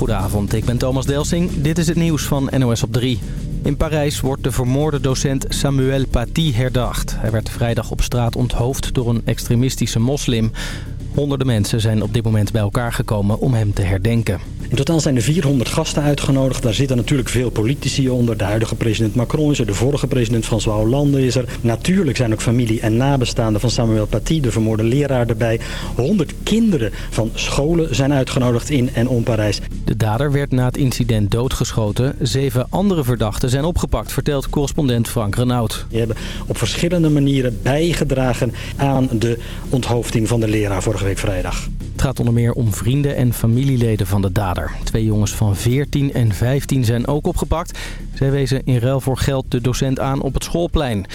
Goedenavond, ik ben Thomas Delsing. Dit is het nieuws van NOS op 3. In Parijs wordt de vermoorde docent Samuel Paty herdacht. Hij werd vrijdag op straat onthoofd door een extremistische moslim. Honderden mensen zijn op dit moment bij elkaar gekomen om hem te herdenken. In totaal zijn er 400 gasten uitgenodigd. Daar zitten natuurlijk veel politici onder. De huidige president Macron is er, de vorige president François Hollande is er. Natuurlijk zijn ook familie en nabestaanden van Samuel Paty, de vermoorde leraar, erbij. 100 kinderen van scholen zijn uitgenodigd in en om Parijs. De dader werd na het incident doodgeschoten. Zeven andere verdachten zijn opgepakt, vertelt correspondent Frank Renaud. Die hebben op verschillende manieren bijgedragen aan de onthoofding van de leraar vorige vrijdag. Het gaat onder meer om vrienden en familieleden van de dader. Twee jongens van 14 en 15 zijn ook opgepakt. Zij wezen in ruil voor geld de docent aan op het schoolplein.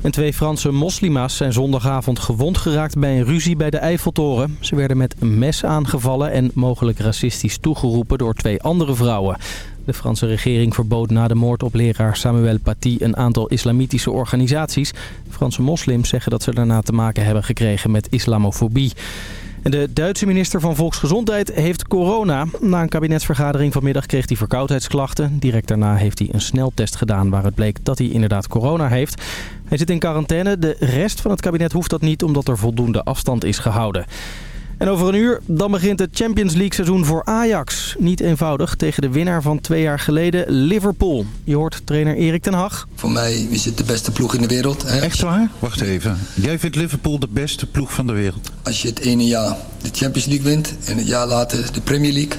En twee Franse moslima's zijn zondagavond gewond geraakt bij een ruzie bij de Eiffeltoren. Ze werden met een mes aangevallen en mogelijk racistisch toegeroepen door twee andere vrouwen. De Franse regering verbood na de moord op leraar Samuel Paty een aantal islamitische organisaties. Franse moslims zeggen dat ze daarna te maken hebben gekregen met islamofobie. De Duitse minister van Volksgezondheid heeft corona. Na een kabinetsvergadering vanmiddag kreeg hij verkoudheidsklachten. Direct daarna heeft hij een sneltest gedaan waaruit bleek dat hij inderdaad corona heeft. Hij zit in quarantaine. De rest van het kabinet hoeft dat niet omdat er voldoende afstand is gehouden. En over een uur, dan begint het Champions League seizoen voor Ajax. Niet eenvoudig tegen de winnaar van twee jaar geleden, Liverpool. Je hoort trainer Erik ten Hag. Voor mij is het de beste ploeg in de wereld. Hè? Echt waar? Wacht even. Jij vindt Liverpool de beste ploeg van de wereld? Als je het ene jaar de Champions League wint en het jaar later de Premier League...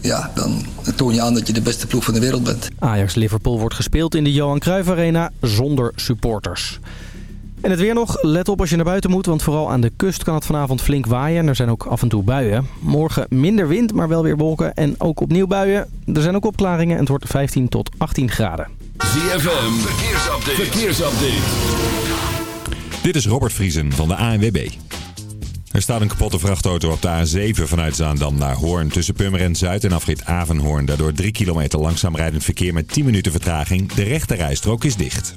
Ja, dan toon je aan dat je de beste ploeg van de wereld bent. Ajax-Liverpool wordt gespeeld in de Johan Cruijff Arena zonder supporters. En het weer nog. Let op als je naar buiten moet, want vooral aan de kust kan het vanavond flink waaien. En er zijn ook af en toe buien. Morgen minder wind, maar wel weer wolken en ook opnieuw buien. Er zijn ook opklaringen en het wordt 15 tot 18 graden. ZFM, verkeersupdate. verkeersupdate. Dit is Robert Vriesen van de ANWB. Er staat een kapotte vrachtauto op de A7 vanuit Zaandam naar Hoorn. Tussen Purmerend Zuid en afrit Avenhoorn. Daardoor 3 kilometer langzaam rijdend verkeer met 10 minuten vertraging. De rechte rijstrook is dicht.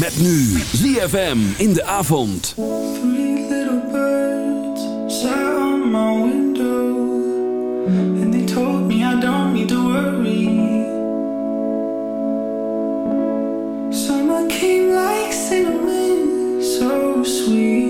Met nu ZFM in de avond. Three little birds sat on my window and they told me I don't need to worry. Summer came like cinnamon, so sweet.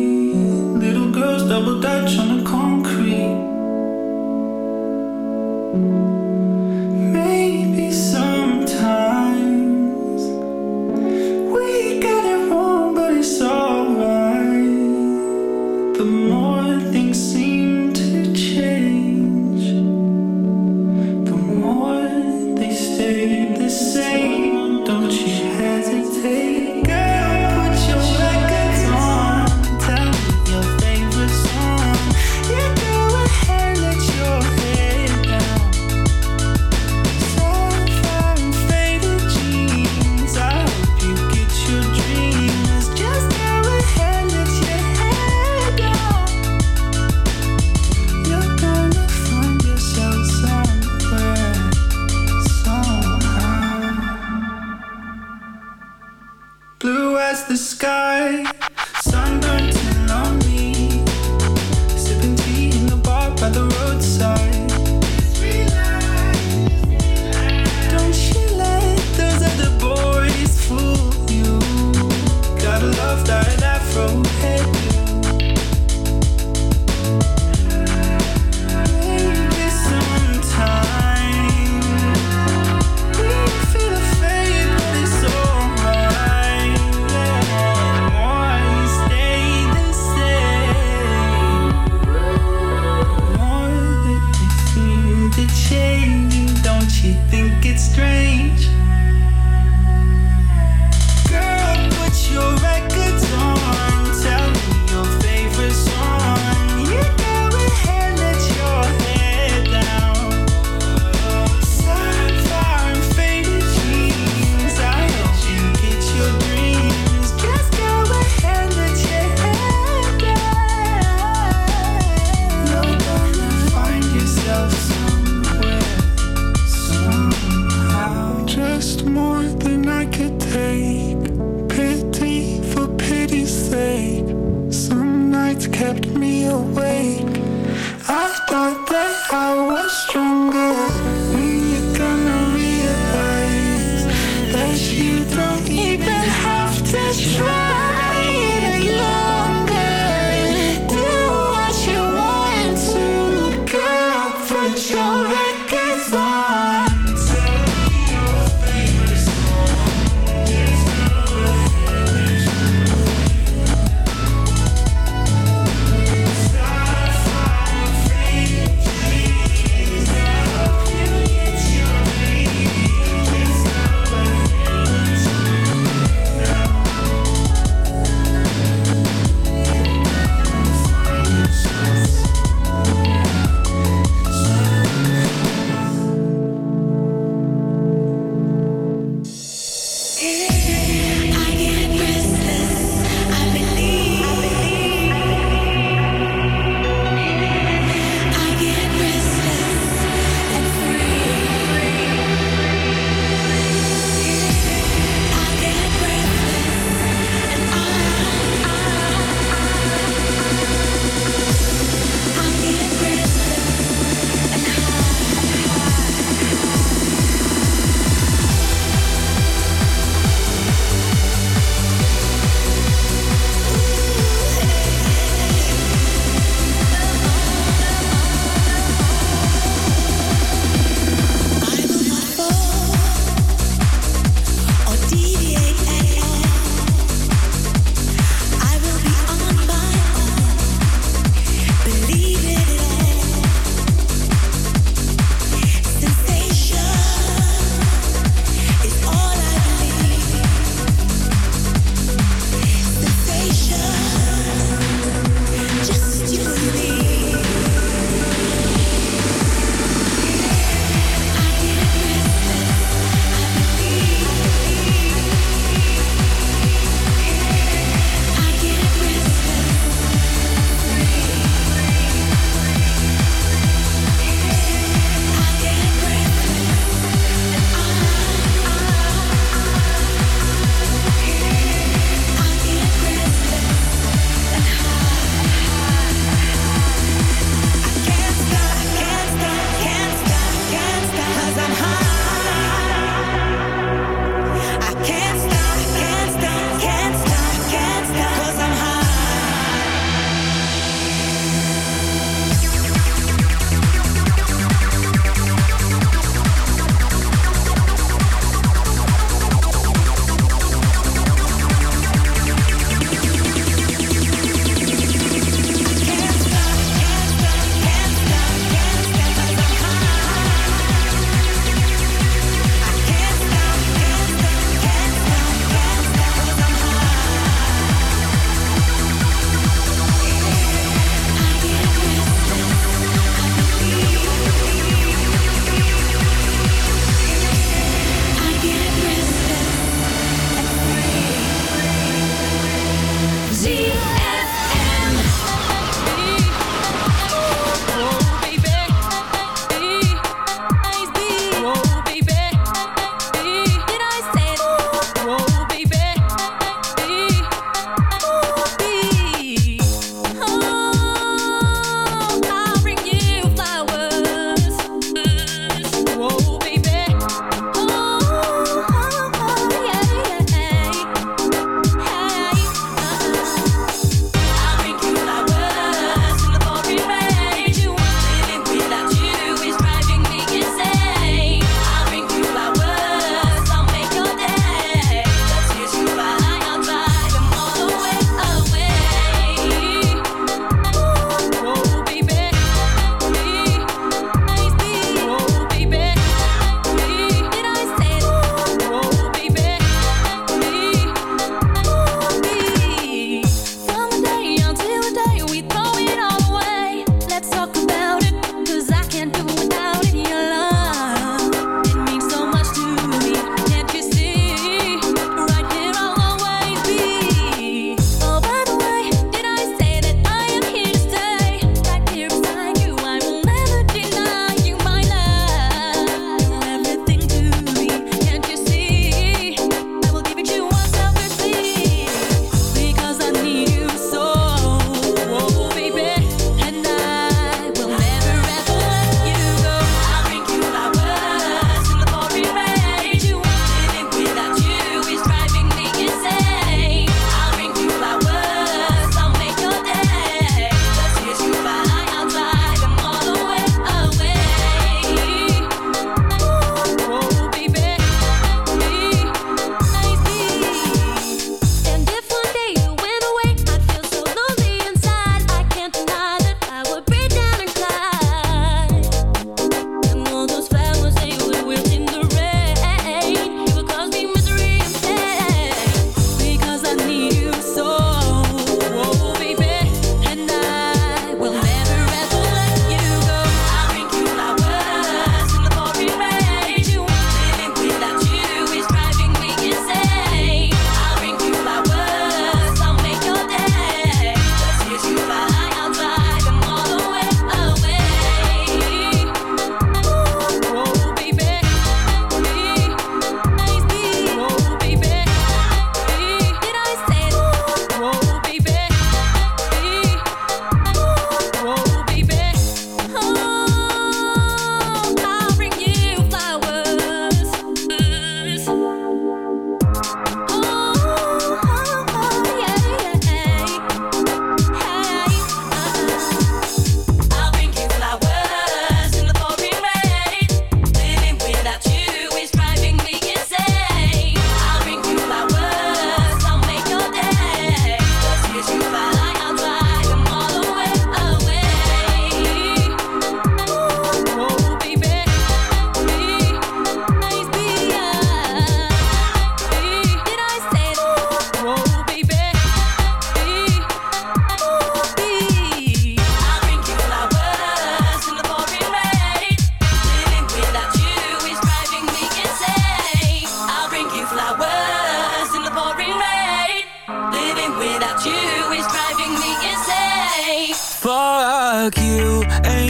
without you is driving me insane. Fuck you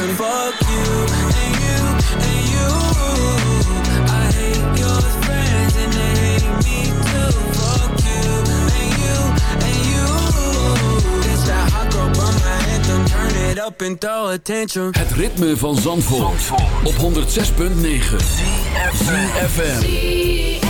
Fuck you and you and you. I hate your friends and they hate me too. Fuck you and you and you. This that hot girl bummer anthem. Turn it up and throw attention. Het ritme van Zandvoort, op 106.9 ZFM.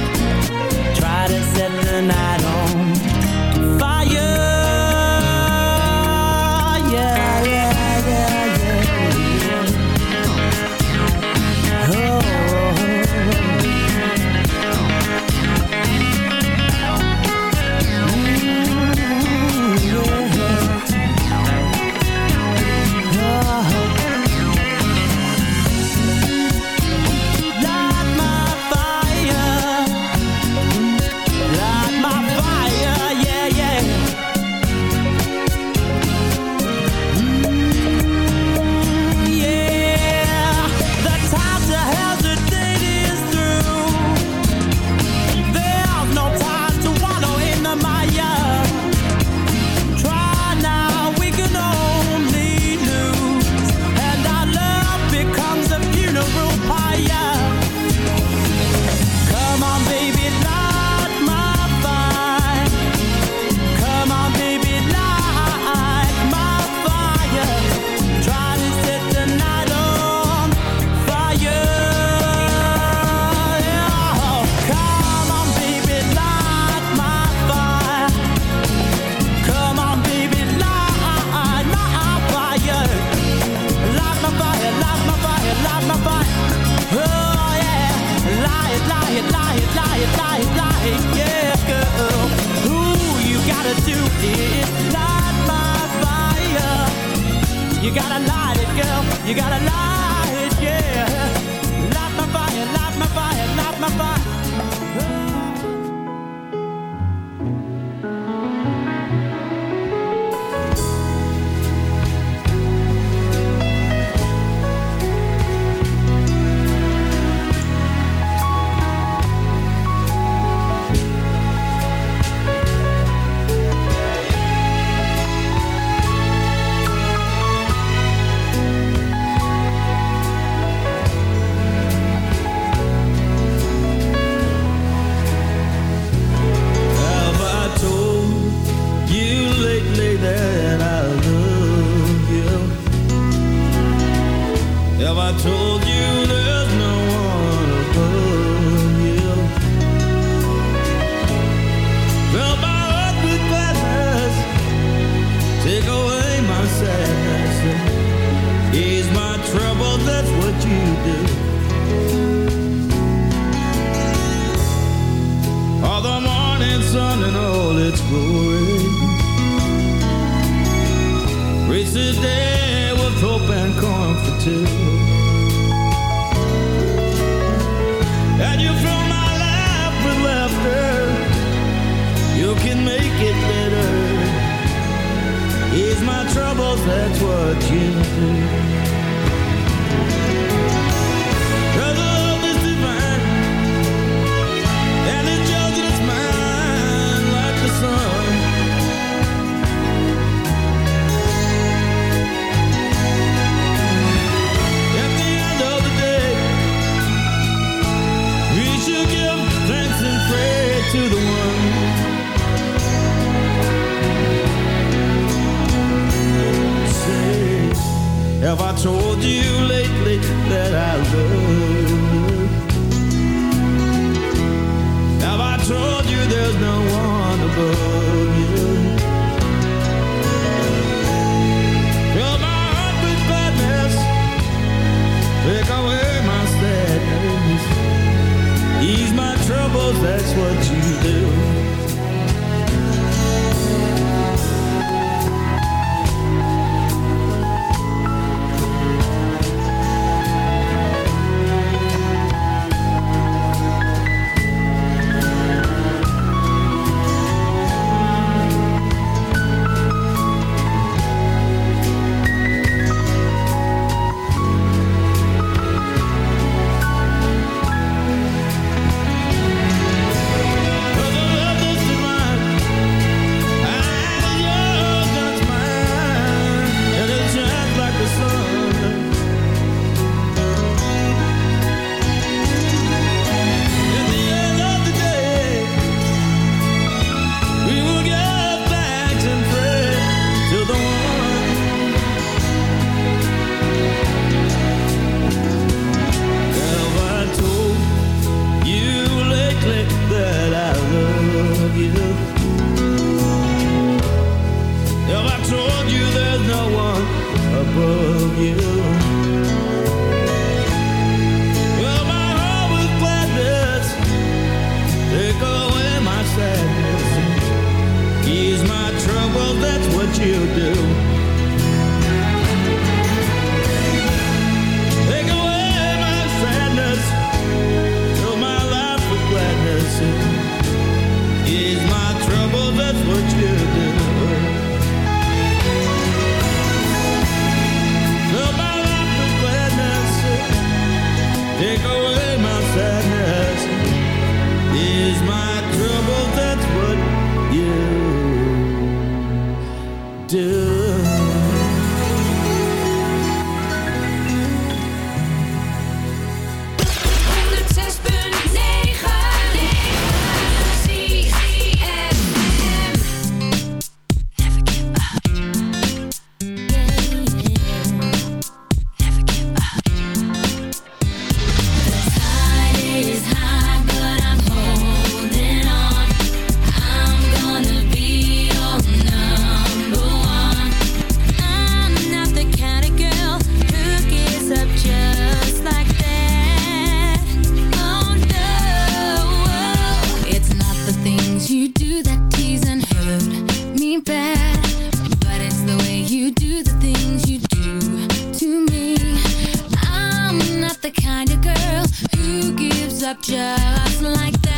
for two. And you fill my life with laughter. You can make it better. Ease my troubles, that's what you do. who gives up just like that?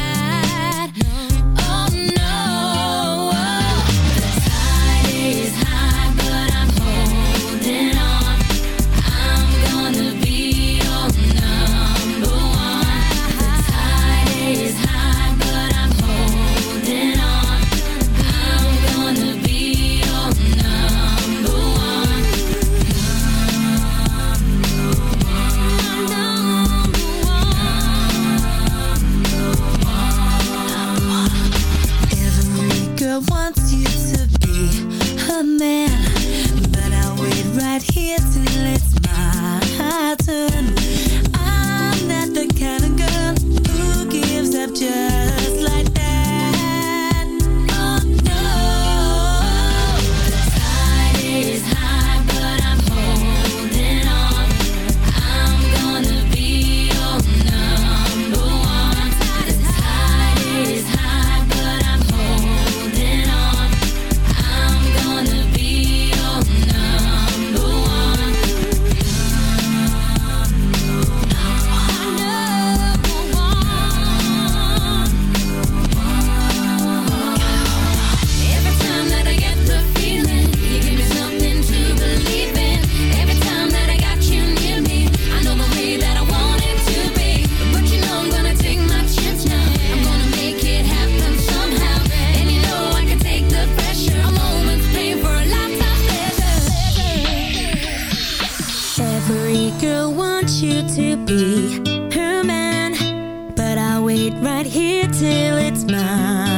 till it's mine.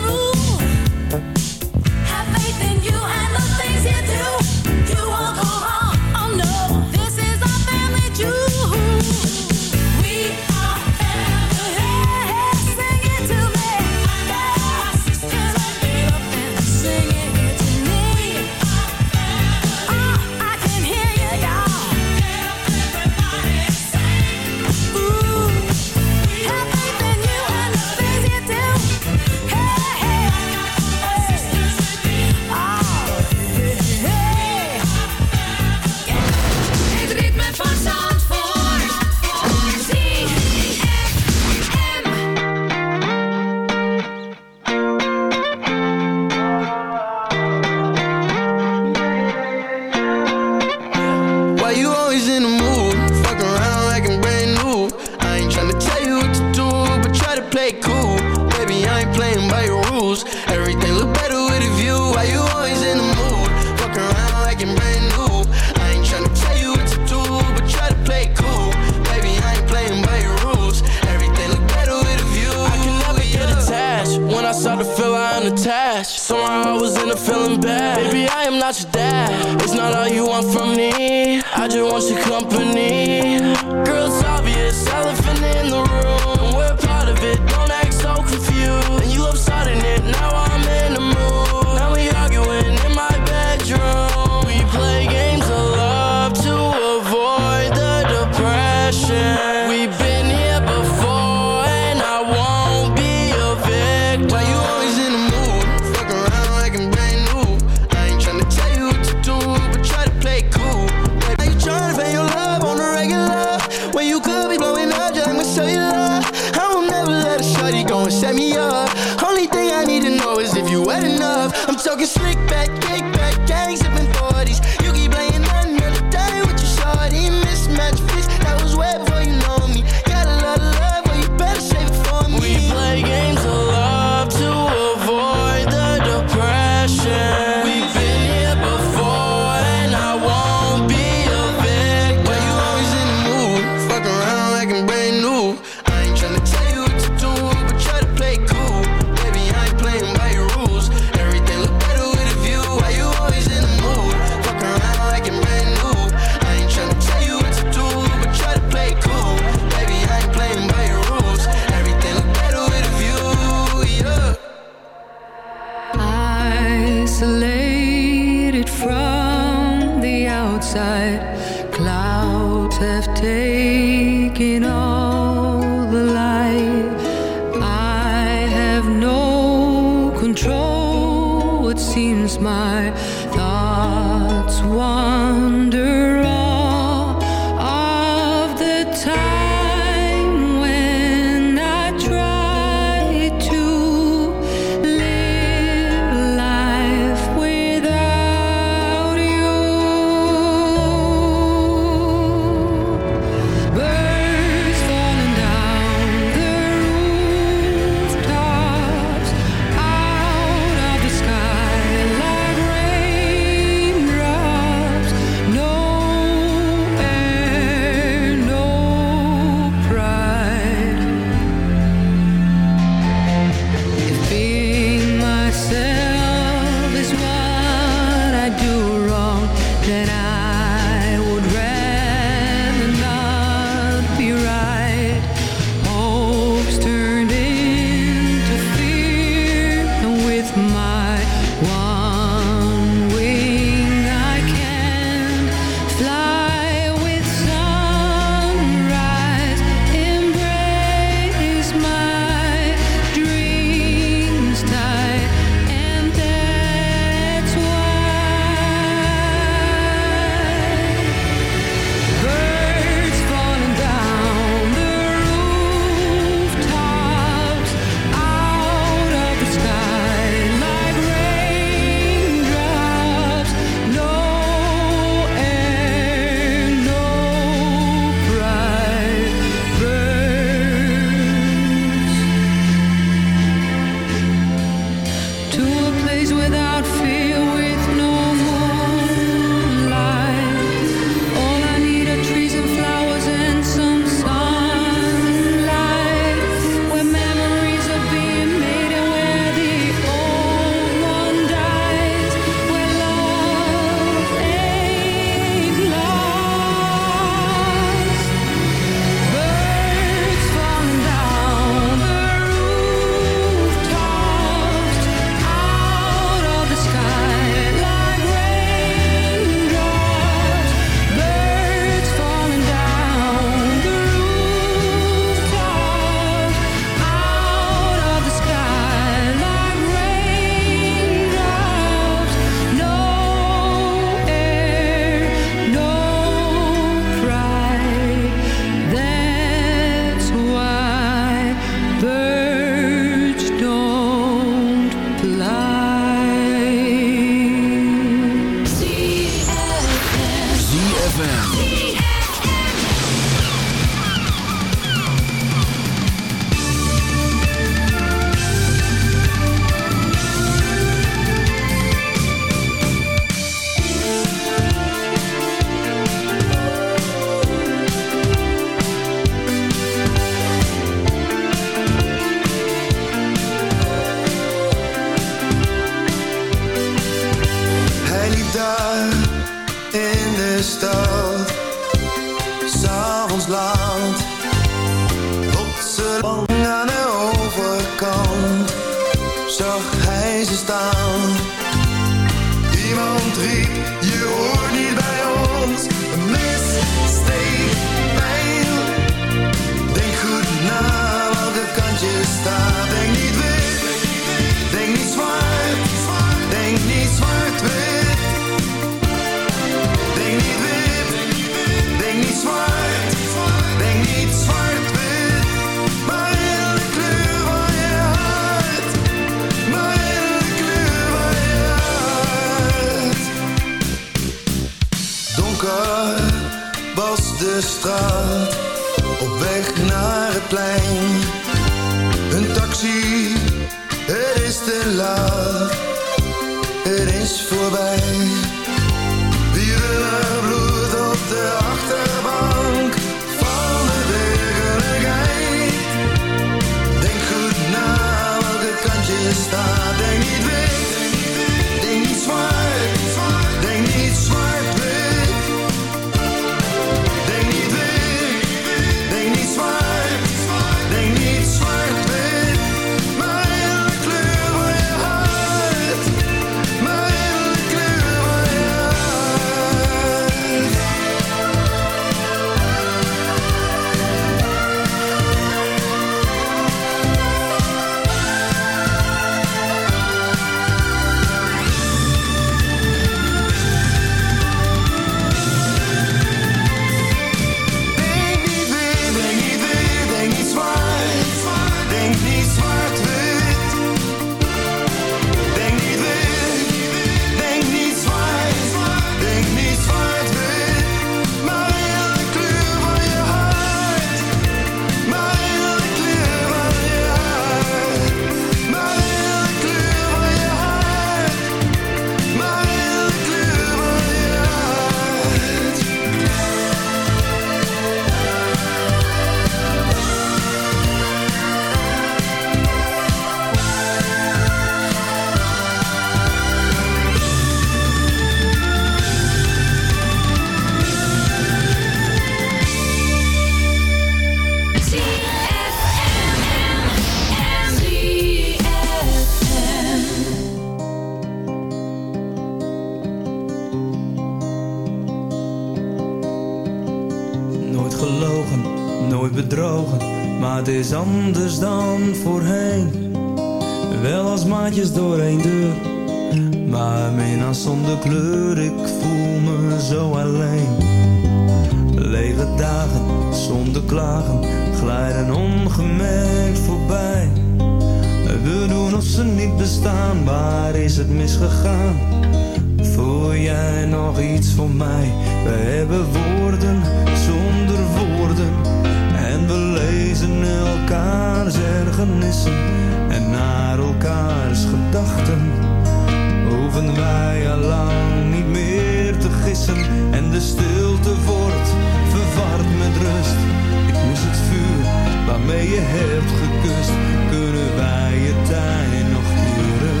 waarmee je hebt gekust, kunnen wij je tijd nog keren.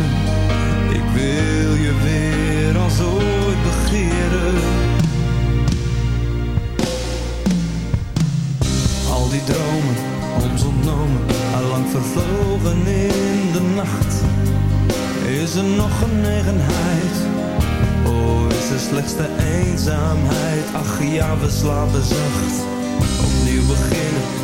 Ik wil je weer als ooit begeren. Al die dromen, ons ontnomen, lang vervlogen in de nacht. Is er nog een genegenheid? Oh, is er slechts de eenzaamheid? Ach ja, we slapen zacht. Opnieuw beginnen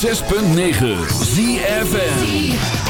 106.9 ZFN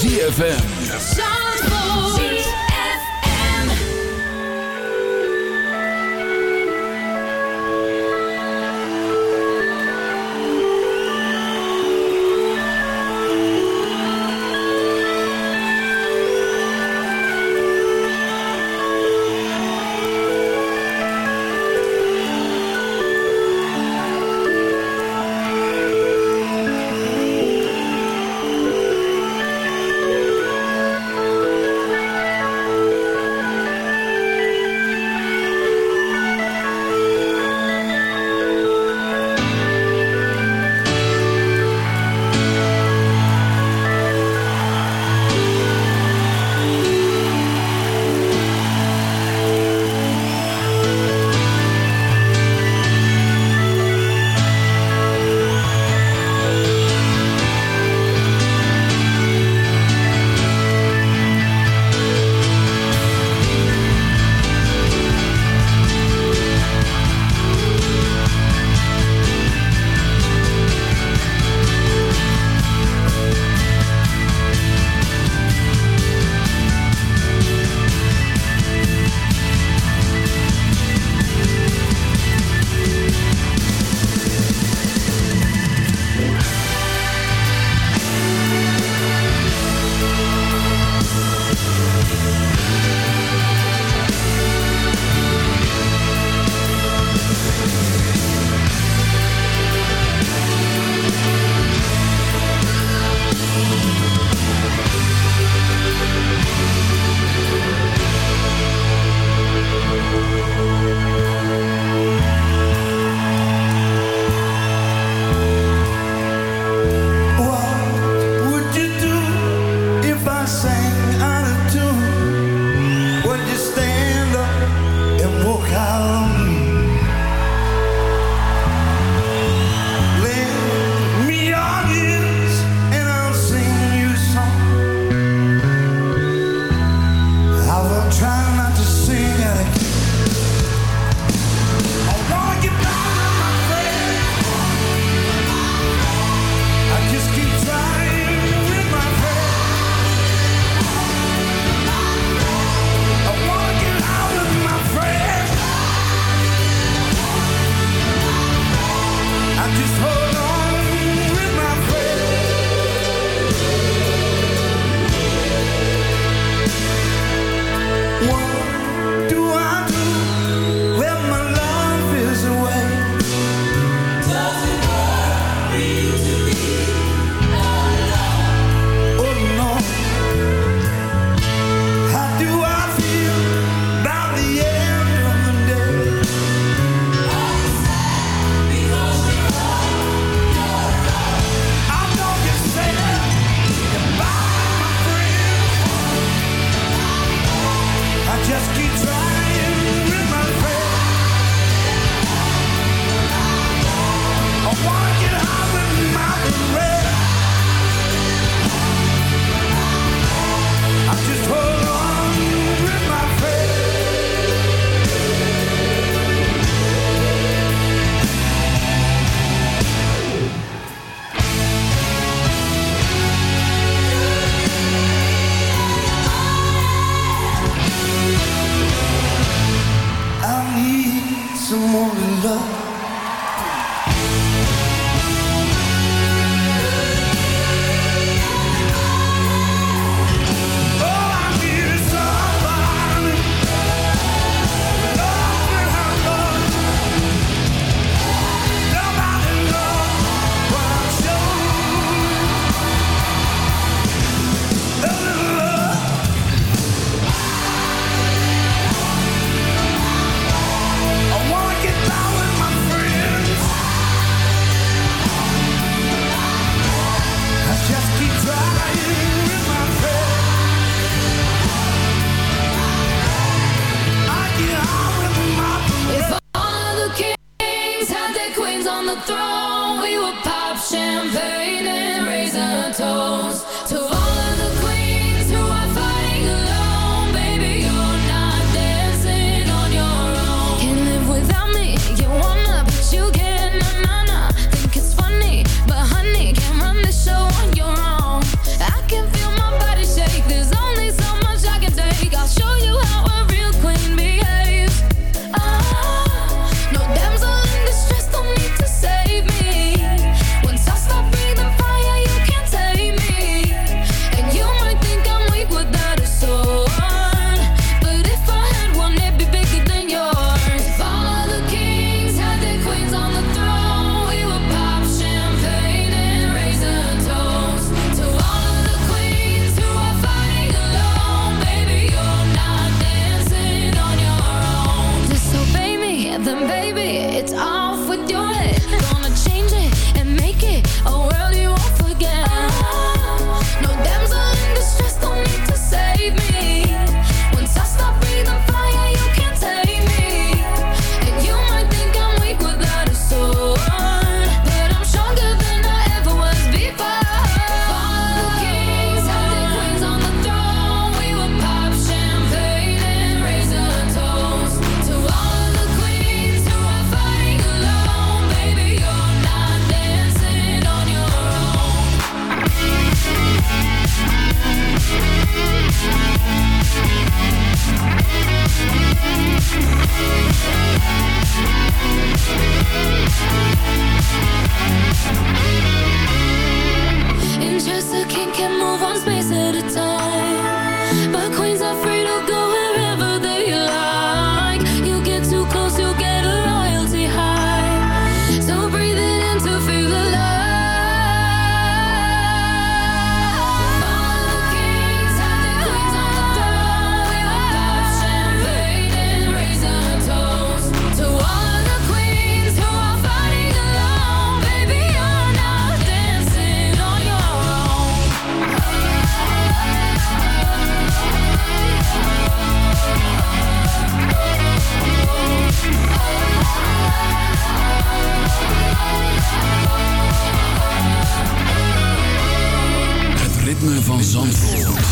ZFM. it's off with your head. Gonna change it and make it a world.